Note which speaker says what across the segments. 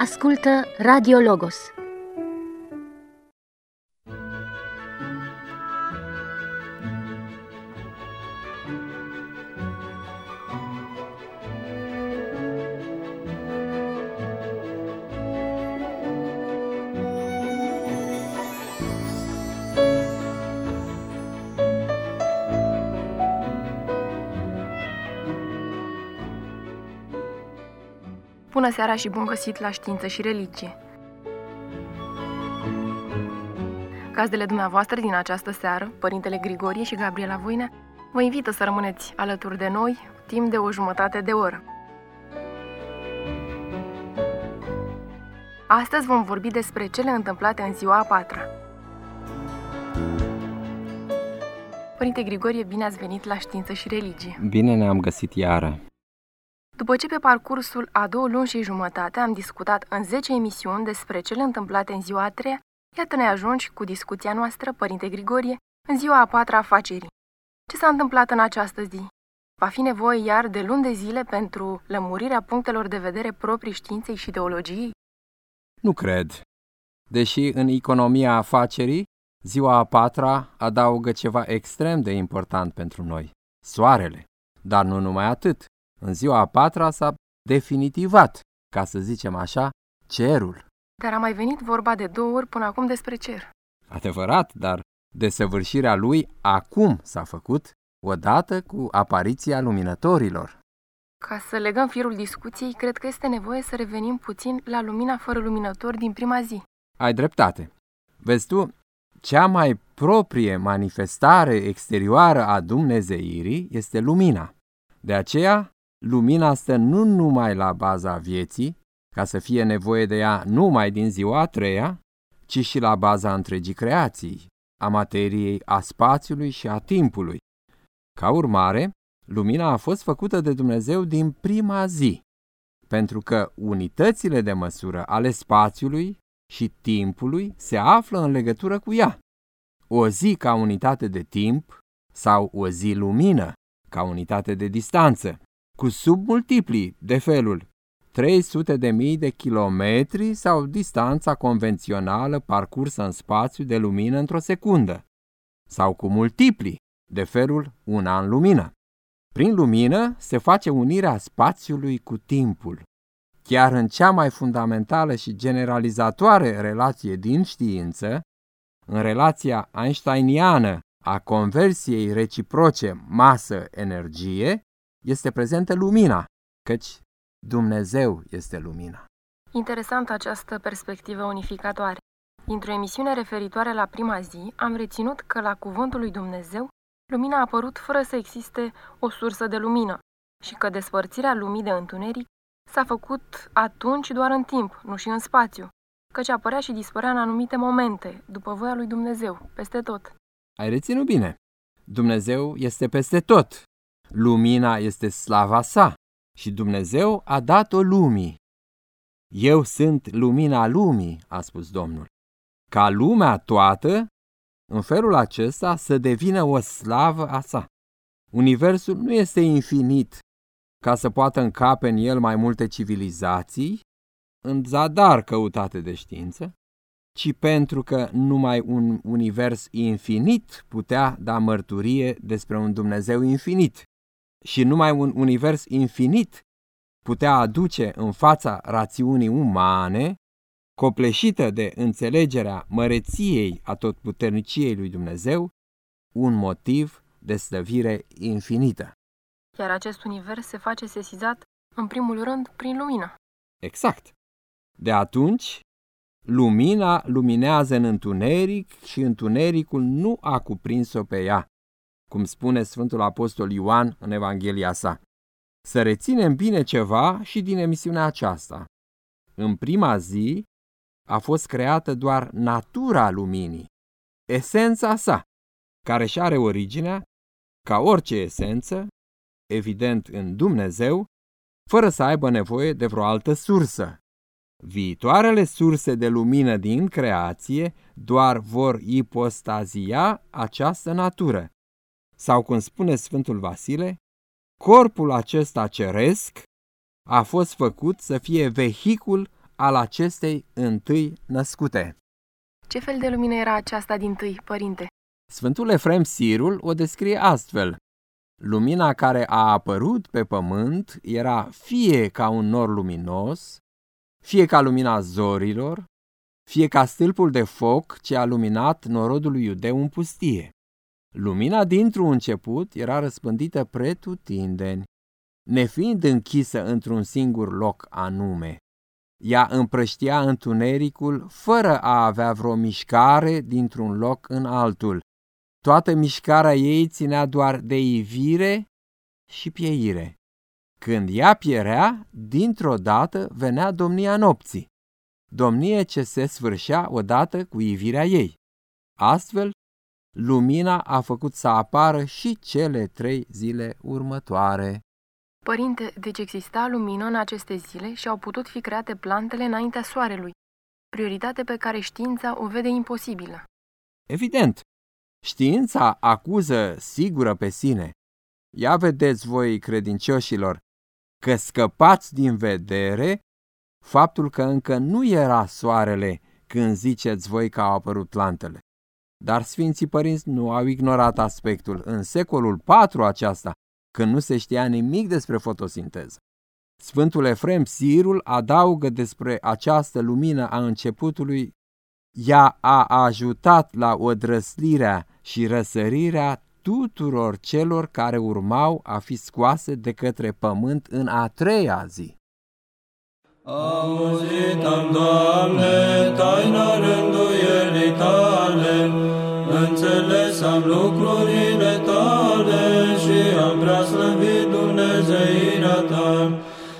Speaker 1: Ascultă Radio Logos.
Speaker 2: Seara și bun găsit la Știință și Religie! Gazdele dumneavoastră din această seară, Părintele Grigorie și Gabriela Voine, vă invită să rămâneți alături de noi timp de o jumătate de oră. Astăzi vom vorbi despre cele întâmplate în ziua a patra. Părinte Grigorie, bine ați venit la Știință și Religie!
Speaker 3: Bine ne-am găsit iară!
Speaker 2: După ce pe parcursul a două luni și jumătate am discutat în 10 emisiuni despre cele întâmplate în ziua a treia, iată ne ajungi cu discuția noastră, Părinte Grigorie, în ziua a patra afacerii. Ce s-a întâmplat în această zi? Va fi nevoie iar de luni de zile pentru lămurirea punctelor de vedere proprii științei și teologiei?
Speaker 3: Nu cred. Deși în economia afacerii, ziua a patra adaugă ceva extrem de important pentru noi, soarele. Dar nu numai atât. În ziua a patra s-a definitivat, ca să zicem așa, cerul.
Speaker 2: Dar a mai venit vorba de două ori până acum despre cer.
Speaker 3: Adevărat, dar desăvârșirea lui acum s-a făcut, odată cu apariția luminătorilor.
Speaker 2: Ca să legăm firul discuției, cred că este nevoie să revenim puțin la lumina fără luminători din prima zi.
Speaker 3: Ai dreptate. Vezi tu, cea mai proprie manifestare exterioară a dumnezeirii este lumina. De aceea, lumina stă nu numai la baza vieții, ca să fie nevoie de ea numai din ziua a treia, ci și la baza întregii creații, a materiei, a spațiului și a timpului. Ca urmare, lumina a fost făcută de Dumnezeu din prima zi, pentru că unitățile de măsură ale spațiului și timpului se află în legătură cu ea. O zi ca unitate de timp sau o zi lumină ca unitate de distanță cu submultiplii de felul 300 de mii de kilometri sau distanța convențională parcursă în spațiu de lumină într-o secundă, sau cu multipli de felul un an lumină. Prin lumină se face unirea spațiului cu timpul. Chiar în cea mai fundamentală și generalizatoare relație din știință, în relația einsteiniană a conversiei reciproce masă-energie, este prezentă lumina, căci Dumnezeu este lumina.
Speaker 2: Interesantă această perspectivă unificatoare. Dintr-o emisiune referitoare la prima zi, am reținut că la cuvântul lui Dumnezeu, lumina a apărut fără să existe o sursă de lumină și că despărțirea lumii de întuneric s-a făcut atunci doar în timp, nu și în spațiu, căci apărea și dispărea în anumite momente, după voia lui Dumnezeu, peste tot.
Speaker 3: Ai reținut bine. Dumnezeu este peste tot, Lumina este slava sa și Dumnezeu a dat-o lumii. Eu sunt lumina lumii, a spus Domnul. Ca lumea toată, în felul acesta, să devină o slavă a sa. Universul nu este infinit ca să poată încape în el mai multe civilizații, în zadar căutate de știință, ci pentru că numai un univers infinit putea da mărturie despre un Dumnezeu infinit și numai un univers infinit putea aduce în fața rațiunii umane, copleșită de înțelegerea măreției a totputerniciei lui Dumnezeu, un motiv de slăvire infinită.
Speaker 2: Iar acest univers se face sesizat, în primul rând, prin lumină.
Speaker 3: Exact. De atunci, lumina luminează în întuneric și întunericul nu a cuprins-o pe ea, cum spune Sfântul Apostol Ioan în Evanghelia sa. Să reținem bine ceva și din emisiunea aceasta. În prima zi a fost creată doar natura luminii, esența sa, care și are originea, ca orice esență, evident în Dumnezeu, fără să aibă nevoie de vreo altă sursă. Viitoarele surse de lumină din creație doar vor ipostazia această natură, sau cum spune Sfântul Vasile, corpul acesta ceresc a fost făcut să fie vehicul al acestei întâi născute.
Speaker 2: Ce fel de lumină era aceasta din tâi, părinte?
Speaker 3: Sfântul Efrem Sirul o descrie astfel. Lumina care a apărut pe pământ era fie ca un nor luminos, fie ca lumina zorilor, fie ca stâlpul de foc ce a luminat norodul lui Iudeu în pustie. Lumina dintr-un început era răspândită pretutindeni, nefiind închisă într-un singur loc anume. Ea împrăștia întunericul fără a avea vreo mișcare dintr-un loc în altul. Toată mișcarea ei ținea doar de ivire și pieire. Când ea pierea, dintr-o dată venea domnia nopții, domnie ce se sfârșea odată cu ivirea ei. Astfel, lumina a făcut să apară și cele trei zile următoare.
Speaker 2: Părinte, deci exista lumină în aceste zile și au putut fi create plantele înaintea soarelui, prioritate pe care știința o vede imposibilă.
Speaker 3: Evident, știința acuză sigură pe sine. Ia vedeți voi, credincioșilor, că scăpați din vedere faptul că încă nu era soarele când ziceți voi că au apărut plantele. Dar Sfinții Părinți nu au ignorat aspectul. În secolul IV aceasta, când nu se știa nimic despre fotosinteză. Sfântul Efrem Sirul adaugă despre această lumină a începutului ea a ajutat la odrăslirea și răsărirea tuturor celor care urmau a fi scoase de către pământ în a treia zi.
Speaker 4: Auzit am, Doamne, taina rânduielii tale, înțeles am lucrurile tale și am prea slăvit Dumnezeirea ta.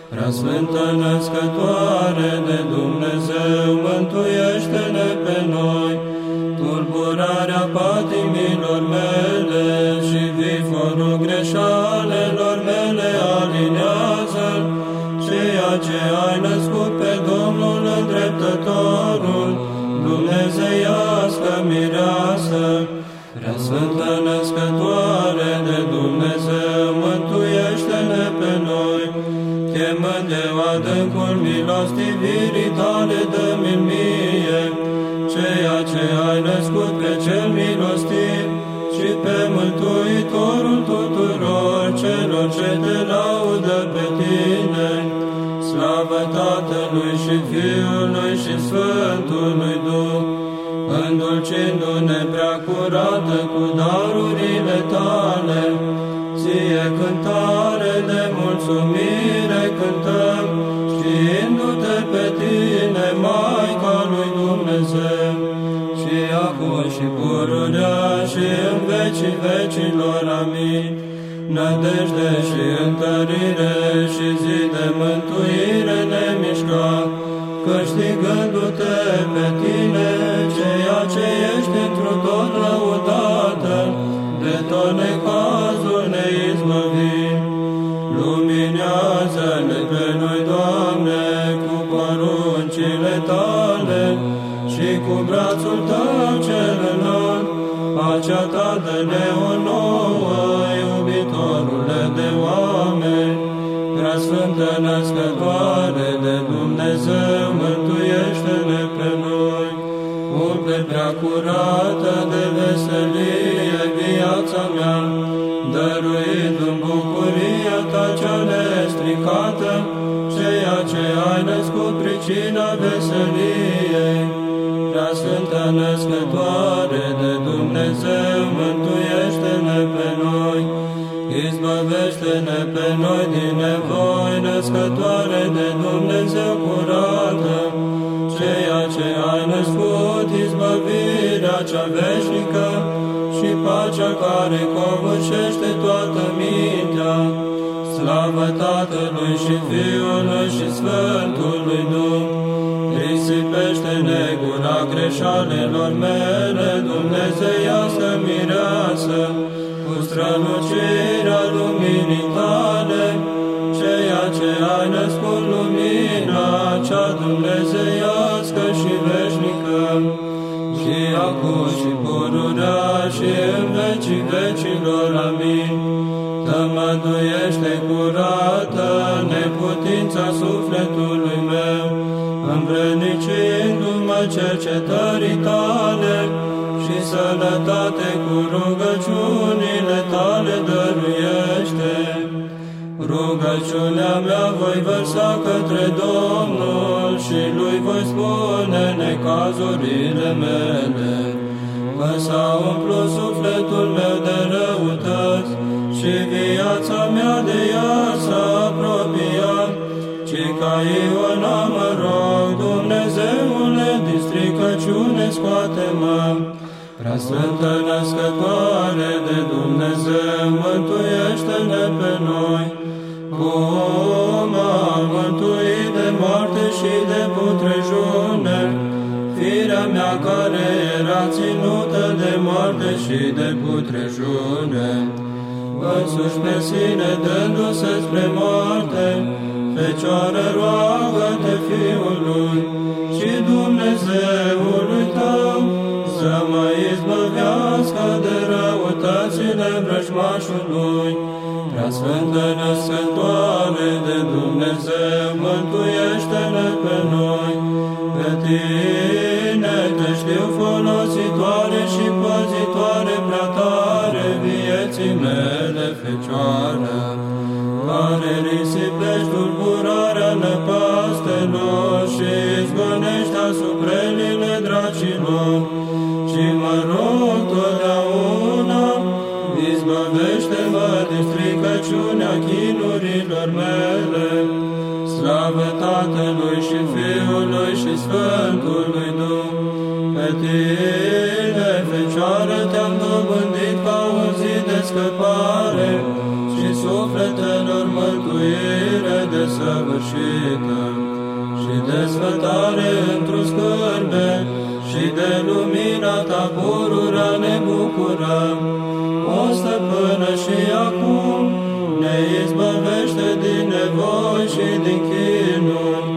Speaker 4: Prea Sfântă Născătoare de Dumnezeu, mântuiește-ne Sfântă Născătoare de Dumnezeu, mântuiește-ne pe noi, chemând de adâncul milostivirii tale, dă-mi mie, ceea ce ai născut pe cel milostiv și pe Mântuitorul tuturor celor ce te laudă pe tine. Slavă Tatălui și Fiului și Sfântului Duh, îndulcindu-ne prea curată cu darurile tale, ție cântare de mulțumire cântăm, știindu-te pe tine, Maica lui Dumnezeu, și acum și pururea și în vecii vecilor, amin. Nădejde și întărire și zi de mântuire nemișcat, câștigându-te pe tine, tale și cu brațul tău cel înalt, pacea ta dă-ne o nouă, iubitorule de oameni, prea sfântă născătoare de Dumnezeu, mântuiește-ne pe noi, umple prea curată de veselie viața mea, dăruindu-mi bucuria ta cea nestricată, ceea ce ai născut pricina veseliei. Prea Sfântă Născătoare de Dumnezeu, mântuiește-ne pe noi, izbăvește-ne pe noi din nevoi, Născătoare de Dumnezeu curată, ceea ce ai născut, izbăvirea cea veșnică și pacea care covârșește toată mintea. Slavă Tatălui și Fiului și Sfântului Duh, risipește-ne gura greșalelor mele, Dumnezeiască mireasă, cu strălucirea luminii tale, ceea ce ai născut lumina, cea dumnezeiască și veșnică, și acum și pururea și în vecii vecilor, amin. Tămăduiește curată neputința sufletului meu, învrednicindu-mă cercetării tale și sănătate cu rugăciunile tale dăruiește. Rugăciunea mea voi vărsa către Domnul și lui voi spune necazurile mele. Că s-a umplut sufletul meu de răutăți și viața mea de ea s-a apropiat, ci ca Iona mă rog, Dumnezeule, din stricăciune scoate-mă. Prea Sfântă Născătoare de Dumnezeu, mântuiește-ne pe noi, cum am mântuit de moarte și de putrejune, firea mea care era ținută de moarte și de putrejune, însuși pe sine dându-se spre moarte, Fecioară roagă-te Fiului și Dumnezeului tău să mă izbăvească de răutățile vrăjmașului. Prea Sfântă Născătoare de Dumnezeu, mântuiește-ne pe noi, pe tine te știu folositoare și păzitoare prea tare vieții mele, Fecioară, care risipești tulburarea năpastelor și izgonești asuprelile dracilor, și mă rog totdeauna, izbăvește-mă din stricăciunea chinurilor mele, slavă Tatălui și Fiului și Sfântului Duh, pe tine, Fecioară, te-am dobândit. ca o zi de scăpare și sufletelor mântuire desăvârșită și desfătare într-o scârbe și de lumina ta pururea ne bucurăm. O stăpână și acum ne izbăvește din nevoi și din chinuri,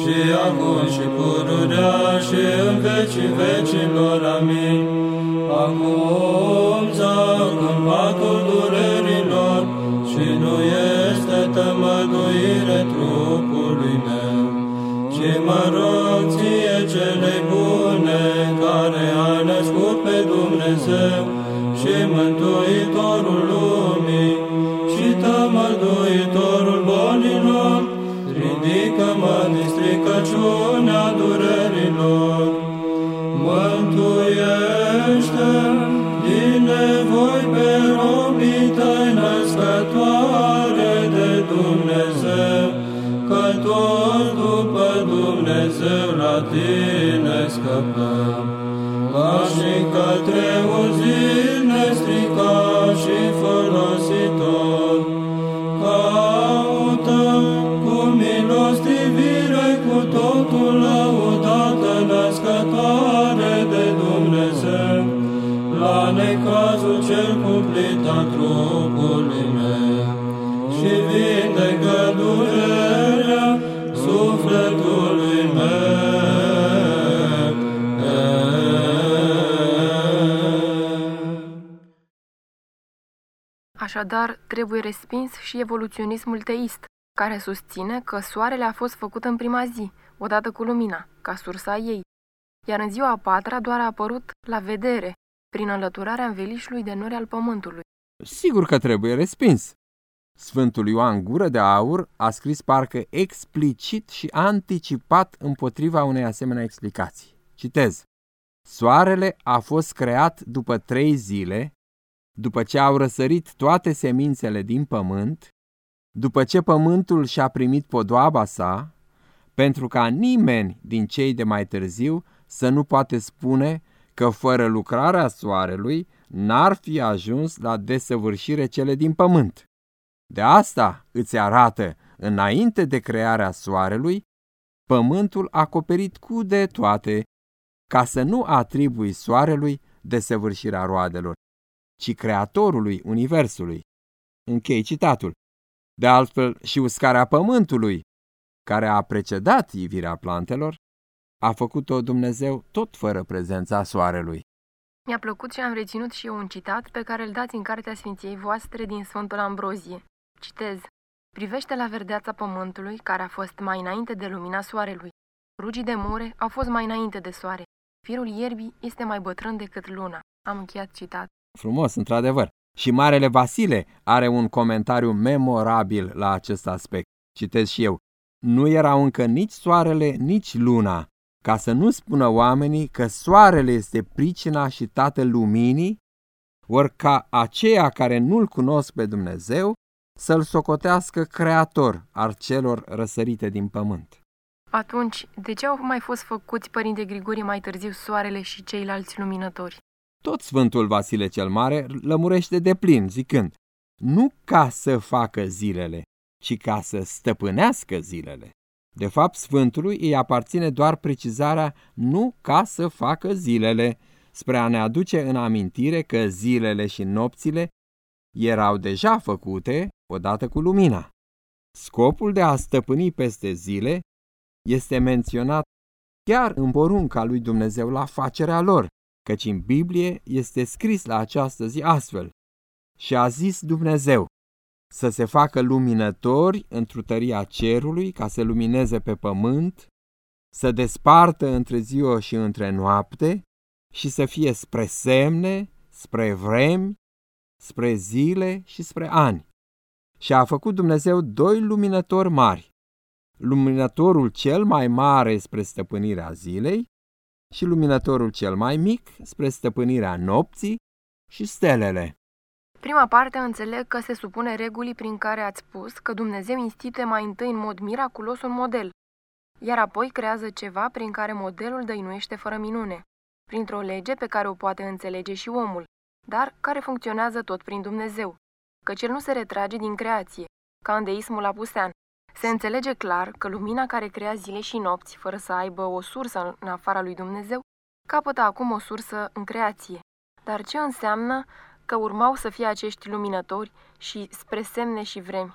Speaker 4: și acum și pururea și în vecii vecilor. Amin. Acum zac în patul durerilor și nu este tămăduire trupului meu, ci mă rog ție cele bune care ai născut pe Dumnezeu și Mântuitorul lumii și tămăduitorul bolilor, ridică-mă din stricăciunea durerilor. Tine scăpăm. Ca și către un zil nestricat și folositor, caută cu milostivire cu totul lăudată născătoare de Dumnezeu, la necazul cel cumplit al trupului meu, și vindecă
Speaker 2: Așadar, trebuie respins și evoluționismul teist, care susține că soarele a fost făcut în prima zi, odată cu lumina, ca sursa ei, iar în ziua a patra doar a apărut la vedere, prin înlăturarea învelișului de nori al pământului.
Speaker 3: Sigur că trebuie respins. Sfântul Ioan Gură de Aur a scris parcă explicit și anticipat împotriva unei asemenea explicații. Citez. Soarele a fost creat după trei zile, după ce au răsărit toate semințele din pământ, după ce pământul și-a primit podoaba sa, pentru ca nimeni din cei de mai târziu să nu poate spune că fără lucrarea soarelui n-ar fi ajuns la desăvârșire cele din pământ. De asta îți arată, înainte de crearea soarelui, pământul acoperit cu de toate, ca să nu atribui soarelui desăvârșirea roadelor, ci creatorului universului. Închei citatul. De altfel și uscarea pământului, care a precedat ivirea plantelor, a făcut-o Dumnezeu tot fără prezența soarelui.
Speaker 2: Mi-a plăcut și am reținut și eu un citat pe care îl dați în Cartea Sfinției voastre din Sfântul Ambrozie. Citez. Privește la verdeața pământului, care a fost mai înainte de lumina soarelui. Rugii de more au fost mai înainte de soare. Firul ierbii este mai bătrân decât luna. Am încheiat citat.
Speaker 3: Frumos, într-adevăr. Și Marele Vasile are un comentariu memorabil la acest aspect. Citez și eu. Nu erau încă nici soarele, nici luna, ca să nu spună oamenii că soarele este pricina și tatăl luminii, ori ca aceia care nu-L cunosc pe Dumnezeu să-L socotească creator al celor răsărite din pământ.
Speaker 2: Atunci, de ce au mai fost făcuți Părinte Grigorie mai târziu soarele și ceilalți luminători?
Speaker 3: Tot Sfântul Vasile cel Mare lămurește de plin, zicând, nu ca să facă zilele, ci ca să stăpânească zilele. De fapt, Sfântului îi aparține doar precizarea nu ca să facă zilele, spre a ne aduce în amintire că zilele și nopțile erau deja făcute odată cu lumina. Scopul de a stăpâni peste zile este menționat chiar în porunca lui Dumnezeu la facerea lor, căci în Biblie este scris la această zi astfel. Și a zis Dumnezeu să se facă luminători într tăria cerului ca să lumineze pe pământ, să despartă între ziua și între noapte și să fie spre semne, spre vremi, spre zile și spre ani. Și a făcut Dumnezeu doi luminători mari, luminătorul cel mai mare spre stăpânirea zilei și luminătorul cel mai mic spre stăpânirea nopții și stelele.
Speaker 2: Prima parte înțeleg că se supune regulii prin care ați spus că Dumnezeu instituie mai întâi în mod miraculos un model, iar apoi creează ceva prin care modelul dăinuiește fără minune, printr-o lege pe care o poate înțelege și omul, dar care funcționează tot prin Dumnezeu, căci el nu se retrage din creație, ca în deismul apusean. Se înțelege clar că lumina care crea zile și nopți, fără să aibă o sursă în afara lui Dumnezeu, capătă acum o sursă în creație. Dar ce înseamnă că urmau să fie acești luminători și spre semne și vremi?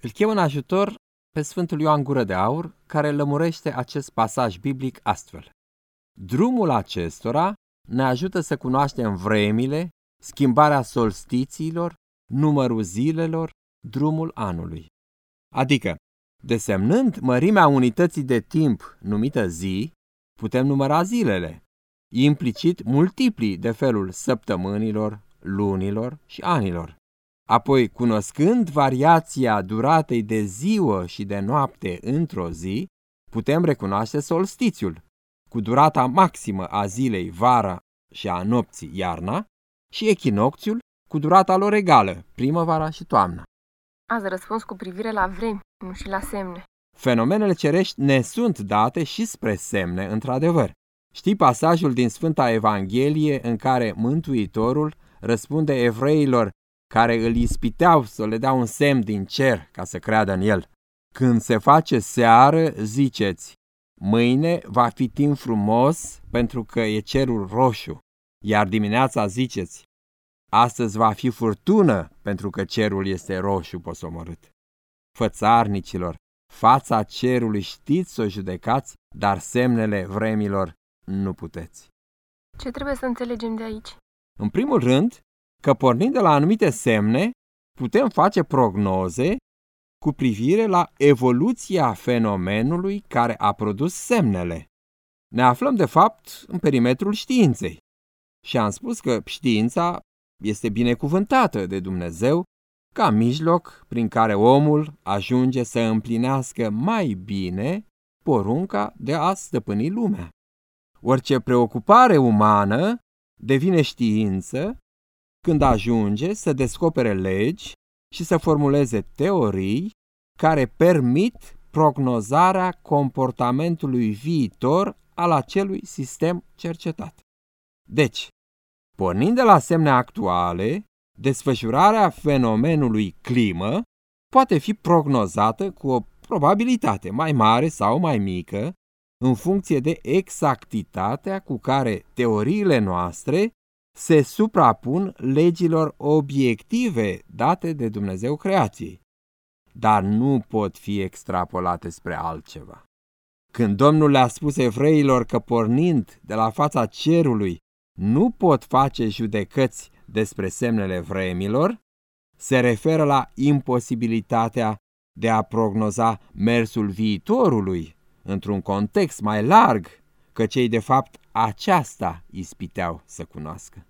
Speaker 3: Îl chem în ajutor pe Sfântul Ioan Gură de Aur, care lămurește acest pasaj biblic astfel. Drumul acestora ne ajută să cunoaștem vremile, schimbarea solstițiilor, numărul zilelor, drumul anului. Adică, desemnând mărimea unității de timp numită zi, putem număra zilele, implicit multipli de felul săptămânilor, lunilor și anilor. Apoi, cunoscând variația duratei de ziua și de noapte într-o zi, putem recunoaște solstițiul, cu durata maximă a zilei vara și a nopții iarna, și echinocțiul, cu durata lor egală, primăvara și toamna.
Speaker 2: Ați răspuns cu privire la vremi, nu și la semne.
Speaker 3: Fenomenele cerești ne sunt date și spre semne, într-adevăr. Știi pasajul din Sfânta Evanghelie în care Mântuitorul răspunde evreilor care îl ispiteau să le dea un semn din cer ca să creadă în el. Când se face seară, ziceți, mâine va fi timp frumos pentru că e cerul roșu, iar dimineața ziceți, astăzi va fi furtună pentru că cerul este roșu posomorât. Fățarnicilor, fața cerului știți să o judecați, dar semnele vremilor nu puteți.
Speaker 2: Ce trebuie să înțelegem de aici?
Speaker 3: În primul rând, că pornind de la anumite semne, putem face prognoze cu privire la evoluția fenomenului care a produs semnele. Ne aflăm, de fapt, în perimetrul științei. Și am spus că știința este binecuvântată de Dumnezeu ca mijloc prin care omul ajunge să împlinească mai bine porunca de a stăpâni lumea. Orice preocupare umană devine știință când ajunge să descopere legi și să formuleze teorii care permit prognozarea comportamentului viitor al acelui sistem cercetat. Deci, pornind de la semne actuale, desfășurarea fenomenului climă poate fi prognozată cu o probabilitate mai mare sau mai mică în funcție de exactitatea cu care teoriile noastre se suprapun legilor obiective date de Dumnezeu creației, dar nu pot fi extrapolate spre altceva. Când Domnul le-a spus evreilor că pornind de la fața cerului nu pot face judecăți despre semnele vremilor, se referă la imposibilitatea de a prognoza mersul viitorului într-un context mai larg că cei de fapt aceasta ispiteau să cunoască.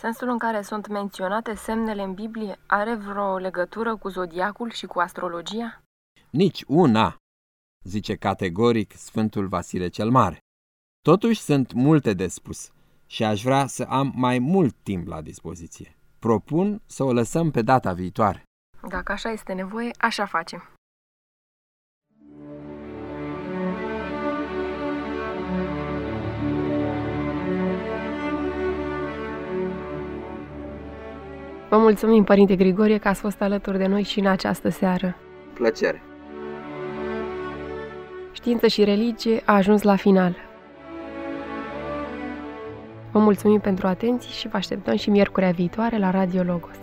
Speaker 2: Sensul în care sunt menționate semnele în Biblie are vreo legătură cu zodiacul și cu astrologia?
Speaker 3: Nici una, zice categoric Sfântul Vasile cel Mare. Totuși sunt multe de spus și aș vrea să am mai mult timp la dispoziție. Propun să o lăsăm pe data viitoare.
Speaker 2: Dacă așa este nevoie, așa facem. Vă mulțumim, Părinte Grigorie, că ați fost alături de noi și în această seară.
Speaker 3: Plăcere!
Speaker 2: Știință și religie a ajuns la final. Vă mulțumim pentru atenție și vă așteptăm și miercurea viitoare la Radio Logos.